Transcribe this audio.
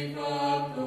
Amen.